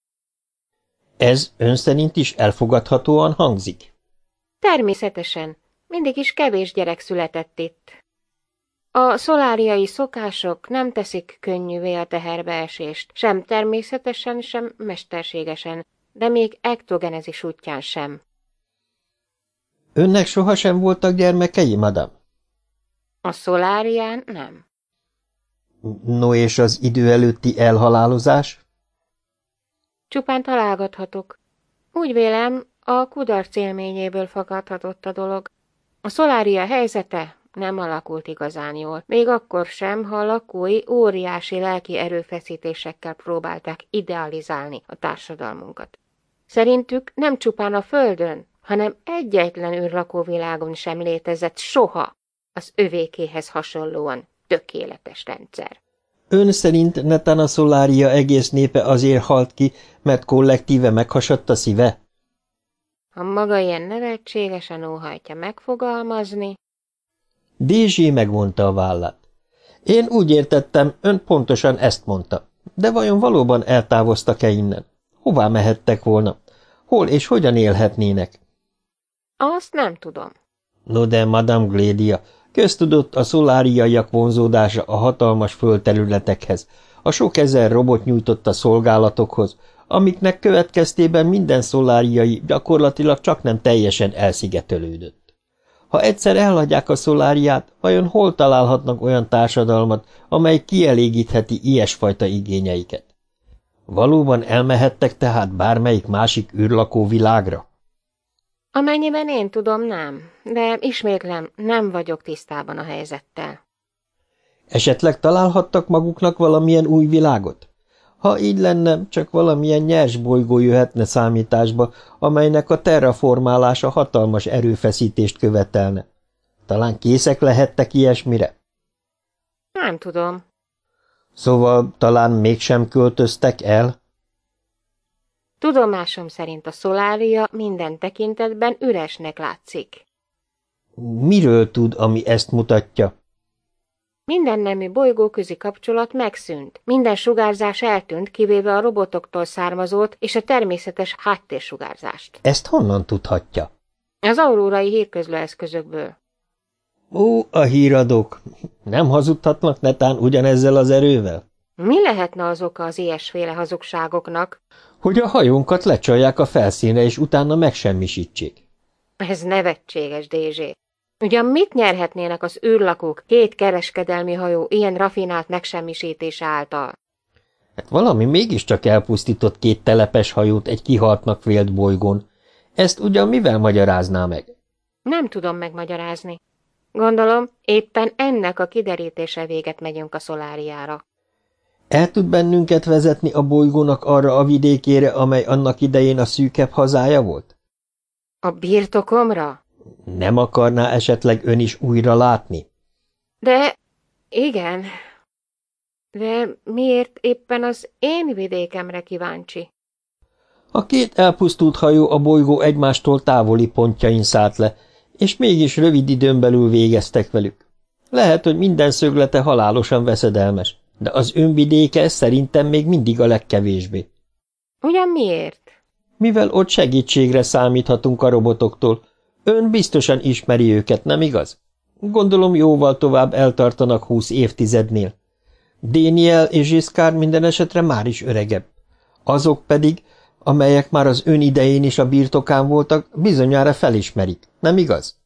Ez ön szerint is elfogadhatóan hangzik? Természetesen. Mindig is kevés gyerek született itt. A szoláriai szokások nem teszik könnyűvé a teherbeesést, sem természetesen, sem mesterségesen, de még ektogenezis útján sem. Önnek sohasem voltak gyermekei, madam? A szolárián nem. No és az idő előtti elhalálozás? Csupán találgathatok. Úgy vélem, a kudarc élményéből fakadhatott a dolog. A szolária helyzete nem alakult igazán jól, még akkor sem, ha a lakói óriási lelki erőfeszítésekkel próbálták idealizálni a társadalmunkat. Szerintük nem csupán a földön, hanem egyetlen űrlakóvilágon sem létezett soha az övékéhez hasonlóan tökéletes rendszer. Ön szerint netán a szolária egész népe azért halt ki, mert kollektíve meghasadt a szíve? Ha maga ilyen nevetségesen óhajtja megfogalmazni. Dézsé megvonta a vállát. Én úgy értettem, ön pontosan ezt mondta. De vajon valóban eltávoztak-e innen? Hová mehettek volna? Hol és hogyan élhetnének? Azt nem tudom. No de, Madame Glédia, köztudott a szoláriaiak vonzódása a hatalmas földterületekhez, a sok ezer robot nyújtotta szolgálatokhoz, amiknek következtében minden szoláriai gyakorlatilag csak nem teljesen elszigetelődött. Ha egyszer elhagyják a szoláriát, vajon hol találhatnak olyan társadalmat, amely kielégítheti ilyesfajta igényeiket? Valóban elmehettek tehát bármelyik másik űrlakó világra? Amennyiben én tudom, nem, de ismétlem, nem vagyok tisztában a helyzettel. Esetleg találhattak maguknak valamilyen új világot? Ha így lenne, csak valamilyen nyers bolygó jöhetne számításba, amelynek a terraformálása hatalmas erőfeszítést követelne. Talán készek lehettek ilyesmire? Nem tudom. Szóval talán mégsem költöztek el? Tudomásom szerint a szolária minden tekintetben üresnek látszik. Miről tud, ami ezt mutatja? Minden nemű bolygóközi kapcsolat megszűnt, minden sugárzás eltűnt, kivéve a robotoktól származót és a természetes háttérsugárzást. Ezt honnan tudhatja? Az aurórai hírközlőeszközökből. Ó, a híradók! Nem hazudhatnak netán ugyanezzel az erővel? Mi lehetne az oka az ilyesféle hazugságoknak? Hogy a hajónkat lecsalják a felszínre, és utána megsemmisítsék. Ez nevetséges, Dézsé. Ugyan mit nyerhetnének az űrlakók két kereskedelmi hajó ilyen rafinált megsemmisítése által? Hát valami mégiscsak elpusztított két telepes hajót egy kihaltnak vélt bolygón. Ezt ugyan mivel magyarázná meg? Nem tudom megmagyarázni. Gondolom, éppen ennek a kiderítése véget megyünk a szoláriára. El tud bennünket vezetni a bolygónak arra a vidékére, amely annak idején a szűkebb hazája volt? A birtokomra? Nem akarná esetleg ön is újra látni? De igen. De miért éppen az én vidékemre kíváncsi? A két elpusztult hajó a bolygó egymástól távoli pontjain szállt le, és mégis rövid időn belül végeztek velük. Lehet, hogy minden szöglete halálosan veszedelmes, de az önvidéke szerintem még mindig a legkevésbé. Ugyan miért? Mivel ott segítségre számíthatunk a robotoktól, ön biztosan ismeri őket, nem igaz? Gondolom jóval tovább eltartanak húsz évtizednél. Déniel és Zsiszkár minden esetre már is öregebb. Azok pedig, amelyek már az ön idején is a birtokán voltak, bizonyára felismerik, nem igaz?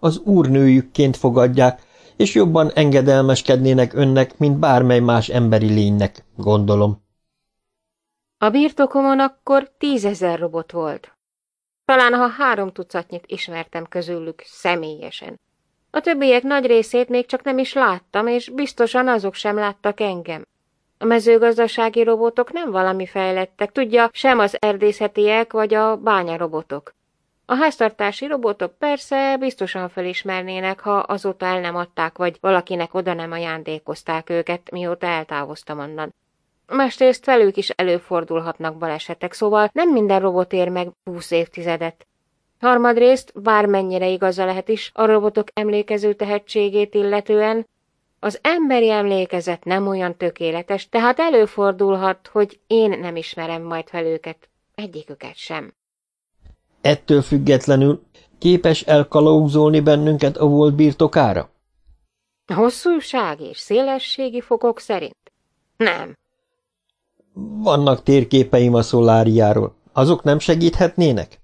Az úrnőjükként fogadják, és jobban engedelmeskednének önnek, mint bármely más emberi lénynek, gondolom. A birtokomon akkor tízezer robot volt. Talán ha három tucatnyit ismertem közülük személyesen. A többiek nagy részét még csak nem is láttam, és biztosan azok sem láttak engem. A mezőgazdasági robotok nem valami fejlettek, tudja, sem az erdészetiek vagy a bányarobotok. A háztartási robotok persze biztosan felismernének, ha azóta el nem adták, vagy valakinek oda nem ajándékozták őket, mióta eltávoztam onnan. Másrészt velük is előfordulhatnak balesetek, szóval nem minden robot ér meg húsz évtizedet. Harmadrészt, bármennyire igaza lehet is a robotok emlékező tehetségét illetően, az emberi emlékezet nem olyan tökéletes, tehát előfordulhat, hogy én nem ismerem majd fel őket, egyiküket sem. Ettől függetlenül képes elkalauzolni bennünket a volt birtokára? Hosszúság és szélességi fokok szerint? Nem. Vannak térképeim a szoláriáról. Azok nem segíthetnének?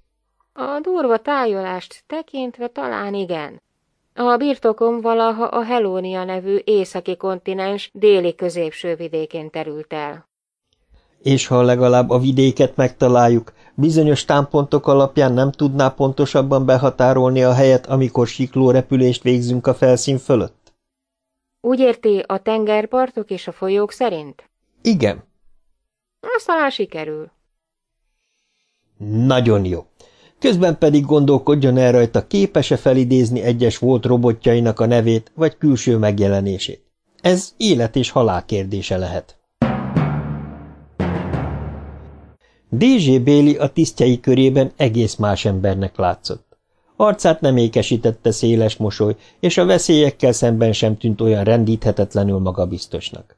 A durva tájolást tekintve talán igen. A birtokom valaha a Helónia nevű északi kontinens déli középső vidékén terült el. És ha legalább a vidéket megtaláljuk, bizonyos támpontok alapján nem tudná pontosabban behatárolni a helyet, amikor sikló repülést végzünk a felszín fölött? Úgy érti a tengerpartok és a folyók szerint? Igen. Azt talán sikerül. Nagyon jó. Közben pedig gondolkodjon el rajta, képes-e felidézni egyes volt robotjainak a nevét vagy külső megjelenését. Ez élet és halál kérdése lehet. D.J. Bailey a tisztjei körében egész más embernek látszott. Arcát nem ékesítette széles mosoly, és a veszélyekkel szemben sem tűnt olyan rendíthetetlenül magabiztosnak.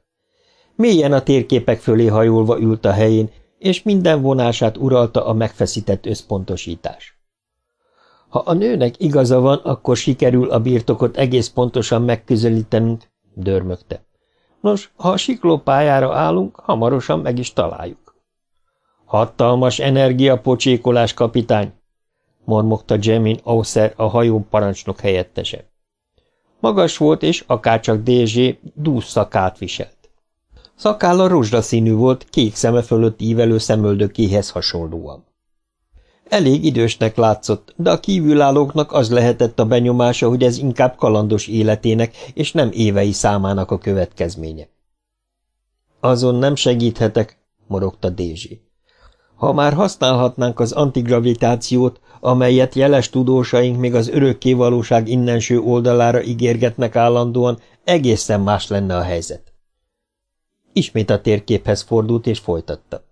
Mélyen a térképek fölé hajolva ült a helyén, és minden vonását uralta a megfeszített összpontosítás. Ha a nőnek igaza van, akkor sikerül a birtokot egész pontosan megközelítenünk, dörmögte. Nos, ha a siklópályára állunk, hamarosan meg is találjuk. Hatalmas energiapocsékolás, kapitány, mormogta Jemin Ausser a hajó parancsnok helyettese. Magas volt, és akárcsak DZ dús szakát viselt. Szakálla rozsdaszínű volt, kék szeme fölött ívelő szemöldökéhez hasonlóan. Elég idősnek látszott, de a kívülállóknak az lehetett a benyomása, hogy ez inkább kalandos életének és nem évei számának a következménye. Azon nem segíthetek, morogta Dézsi. Ha már használhatnánk az antigravitációt, amelyet jeles tudósaink még az örökkévalóság innenső oldalára ígérgetnek állandóan, egészen más lenne a helyzet. Ismét a térképhez fordult és folytatta.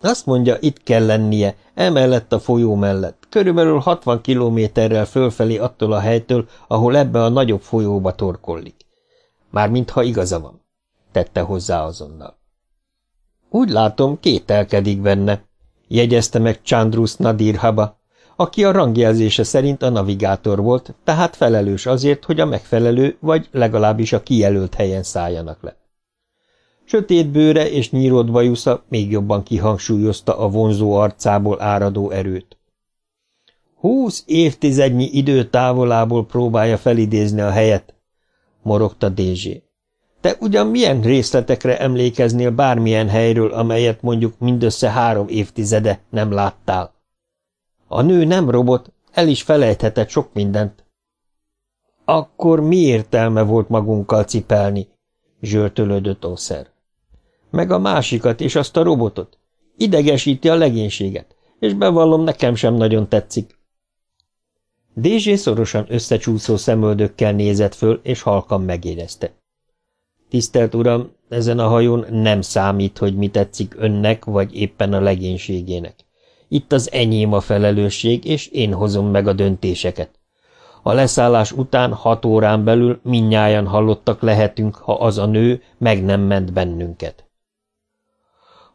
Azt mondja, itt kell lennie, emellett a folyó mellett, körülbelül 60 kilométerrel fölfelé attól a helytől, ahol ebbe a nagyobb folyóba torkollik. Mármintha igaza van, tette hozzá azonnal. Úgy látom, kételkedik benne, jegyezte meg Chandrus Nadirhaba, aki a rangjelzése szerint a navigátor volt, tehát felelős azért, hogy a megfelelő, vagy legalábbis a kijelölt helyen szálljanak le. Sötét bőre és nyírod bajusza még jobban kihangsúlyozta a vonzó arcából áradó erőt. Húsz évtizednyi idő távolából próbálja felidézni a helyet, morogta Dézsé. Te ugyan milyen részletekre emlékeznél bármilyen helyről, amelyet mondjuk mindössze három évtizede nem láttál? A nő nem robot, el is felejthetett sok mindent. Akkor mi értelme volt magunkkal cipelni? zsörtölődött Oszer meg a másikat és azt a robotot. Idegesíti a legénységet, és bevallom, nekem sem nagyon tetszik. Dézsé szorosan összecsúszó szemöldökkel nézett föl, és halkan megérezte. Tisztelt Uram, ezen a hajón nem számít, hogy mi tetszik önnek, vagy éppen a legénységének. Itt az enyém a felelősség, és én hozom meg a döntéseket. A leszállás után hat órán belül minnyáján hallottak lehetünk, ha az a nő meg nem ment bennünket.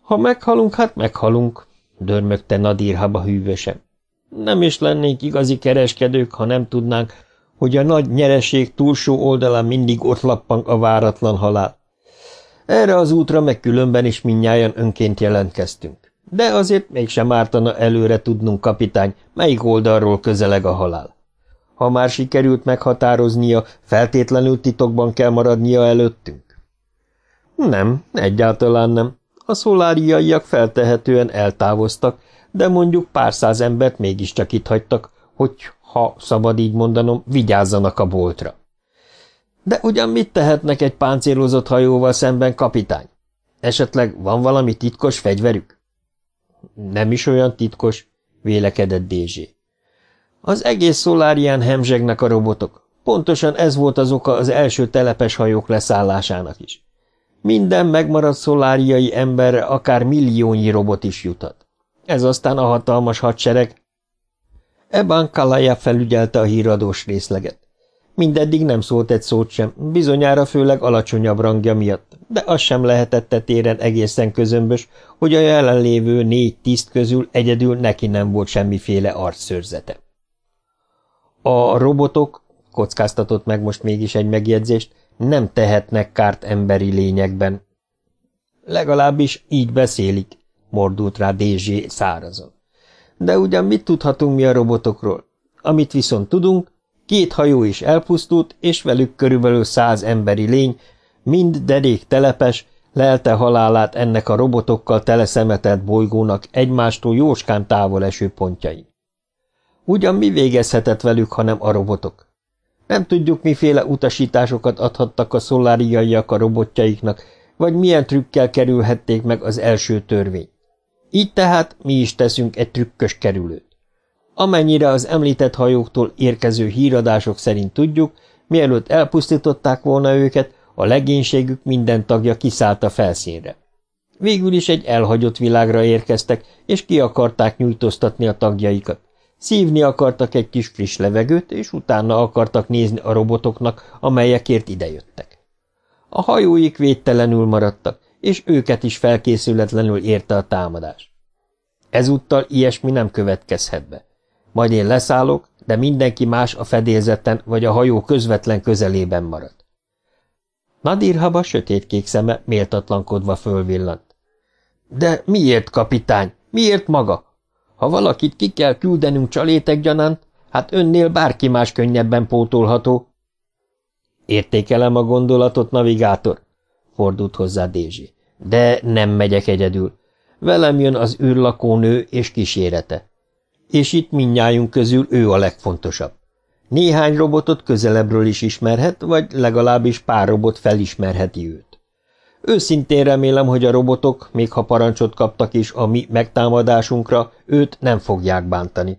Ha meghalunk, hát meghalunk, dörmögte Nadirhaba hűvösen. Nem is lennénk igazi kereskedők, ha nem tudnánk, hogy a nagy nyereség túlsó oldalán mindig ott lappang a váratlan halál. Erre az útra meg különben is minnyáján önként jelentkeztünk. De azért mégsem ártana előre tudnunk, kapitány, melyik oldalról közeleg a halál. Ha már sikerült meghatároznia, feltétlenül titokban kell maradnia előttünk? Nem, egyáltalán nem. A szoláriaiak feltehetően eltávoztak, de mondjuk pár száz embert mégiscsak itt hagytak, hogy, ha szabad így mondanom, vigyázzanak a boltra. De ugyan mit tehetnek egy páncélozott hajóval szemben, kapitány? Esetleg van valami titkos fegyverük? Nem is olyan titkos, vélekedett Dézsé. Az egész szolárián hemzsegnek a robotok. Pontosan ez volt az oka az első telepes hajók leszállásának is. Minden megmaradt szoláriai emberre akár milliónyi robot is jutat. Ez aztán a hatalmas hadsereg. Eban Kalaja felügyelte a híradós részleget. Mindeddig nem szólt egy szót sem, bizonyára főleg alacsonyabb rangja miatt, de az sem lehetett téren egészen közömbös, hogy a jelenlévő négy tiszt közül egyedül neki nem volt semmiféle arcszőrzete. A robotok, kockáztatott meg most mégis egy megjegyzést, nem tehetnek kárt emberi lényekben. Legalábbis így beszélik, mordult rá Dézsé szárazon. De ugyan mit tudhatunk mi a robotokról? Amit viszont tudunk, két hajó is elpusztult, és velük körülbelül száz emberi lény, mind derék telepes, lelte halálát ennek a robotokkal teleszemetelt bolygónak egymástól jóskán távol eső pontjai. Ugyan mi végezhetett velük, hanem a robotok? Nem tudjuk, miféle utasításokat adhattak a szoláriaiak a robotjaiknak, vagy milyen trükkel kerülhették meg az első törvény. Így tehát mi is teszünk egy trükkös kerülőt. Amennyire az említett hajóktól érkező híradások szerint tudjuk, mielőtt elpusztították volna őket, a legénységük minden tagja kiszállt a felszínre. Végül is egy elhagyott világra érkeztek, és ki akarták nyújtóztatni a tagjaikat. Szívni akartak egy kis friss levegőt, és utána akartak nézni a robotoknak, amelyekért idejöttek. A hajóik védtelenül maradtak, és őket is felkészületlenül érte a támadás. Ezúttal ilyesmi nem következhet be. Majd én leszállok, de mindenki más a fedélzeten vagy a hajó közvetlen közelében marad. Nadir Haba sötétkék szeme méltatlankodva fölvillant. – De miért, kapitány? Miért maga? Ha valakit ki kell küldenünk csalétek gyanánt, hát önnél bárki más könnyebben pótolható. Értékelem a gondolatot, navigátor, fordult hozzá Dézsi. De nem megyek egyedül. Velem jön az űrlakónő és kísérete. És itt mindnyájunk közül ő a legfontosabb. Néhány robotot közelebbről is ismerhet, vagy legalábbis pár robot felismerheti őt. Őszintén remélem, hogy a robotok, még ha parancsot kaptak is a mi megtámadásunkra, őt nem fogják bántani.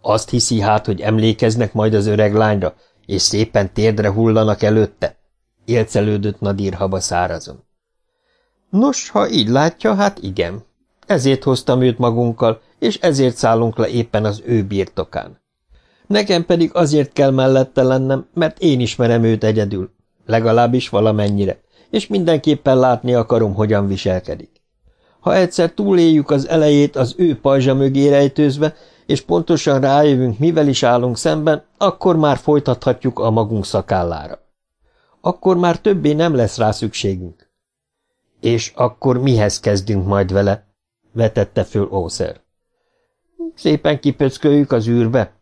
Azt hiszi hát, hogy emlékeznek majd az öreg lányra, és szépen térdre hullanak előtte? Élcelődött Nadir Haba szárazon. Nos, ha így látja, hát igen. Ezért hoztam őt magunkkal, és ezért szállunk le éppen az ő birtokán. Nekem pedig azért kell mellette lennem, mert én ismerem őt egyedül, legalábbis valamennyire és mindenképpen látni akarom, hogyan viselkedik. Ha egyszer túléljük az elejét az ő pajzsa mögé rejtőzve, és pontosan rájövünk, mivel is állunk szemben, akkor már folytathatjuk a magunk szakállára. Akkor már többé nem lesz rá szükségünk. És akkor mihez kezdünk majd vele? vetette föl Ószer. Szépen kipöcköljük az űrbe.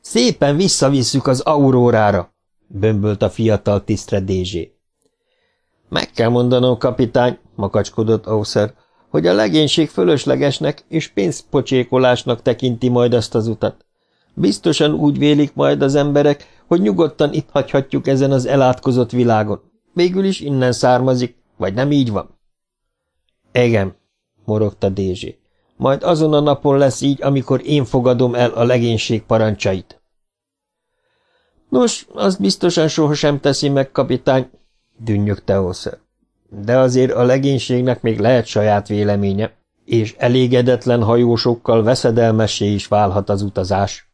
Szépen visszavisszük az aurórára, bömbölt a fiatal tisztre Dézsé. Meg kell mondanom, kapitány, makacskodott Ausser, hogy a legénység fölöslegesnek és pénzpocsékolásnak tekinti majd azt az utat. Biztosan úgy vélik majd az emberek, hogy nyugodtan itt hagyhatjuk ezen az elátkozott világon. Végül is innen származik, vagy nem így van? Igen, morogta Dézsé. Majd azon a napon lesz így, amikor én fogadom el a legénység parancsait. Nos, azt biztosan sohasem teszi meg, kapitány, dünnyögte Osszer. De azért a legénységnek még lehet saját véleménye, és elégedetlen hajósokkal veszedelmessé is válhat az utazás.